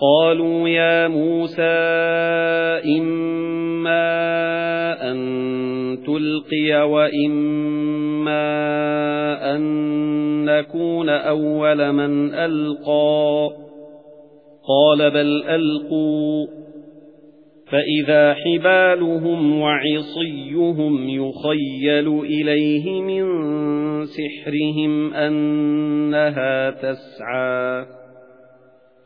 قالوا يا موسى إما أن تلقي وإما أن نكون أول من ألقى. قال بل ألقوا. فإذا حبالهم وعصيهم يخيل إليه من سحرهم أنها تسعى.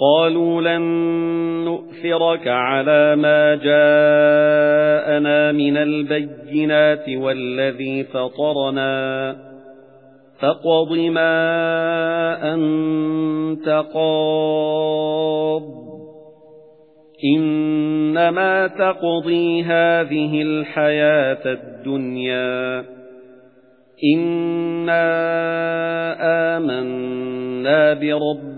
قَالُوا لَن نُؤْثِرَكَ عَلَى مَا جَاءَنَا مِنَ الْبَيِّنَاتِ وَالَّذِي فَطَرَنَا. فَاقْضِ مَا أَنْتَ قَاضٍ. إِنَّمَا تَقْضِي هَذِهِ الْحَيَاةَ الدُّنْيَا. إِنَّا آمَنَّا بِرَبِّنَا